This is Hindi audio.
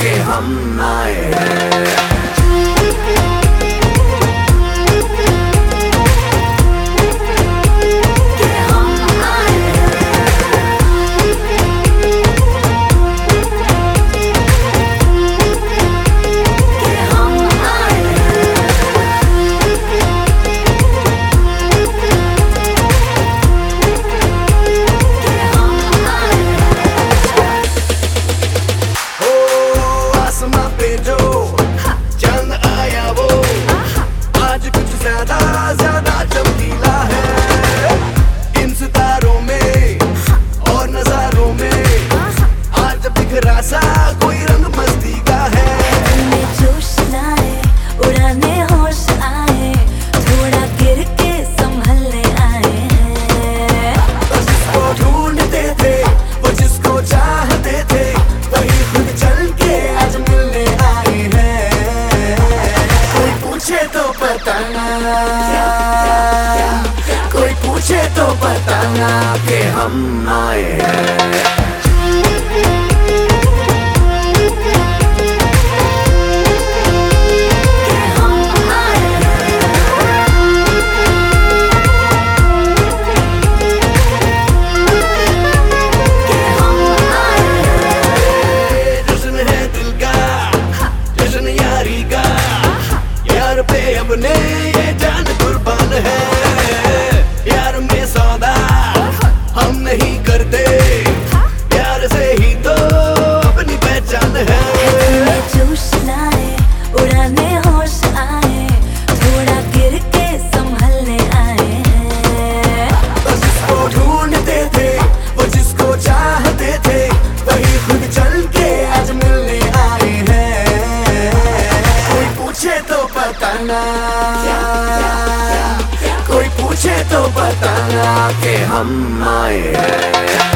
के हम Asia पूछे तो बताना। कोई पूछे तो बताना के हम आए हैं। जान कुर्बान है। यार में सौदा हम नहीं करते। ही तो अपनी पहचान है। जिसको ढूंढते थे जिसको चाहते थे वही खुद चल के आज मिलने आए हैं। पूछे तो पता ना। बताना के हम आए हैं।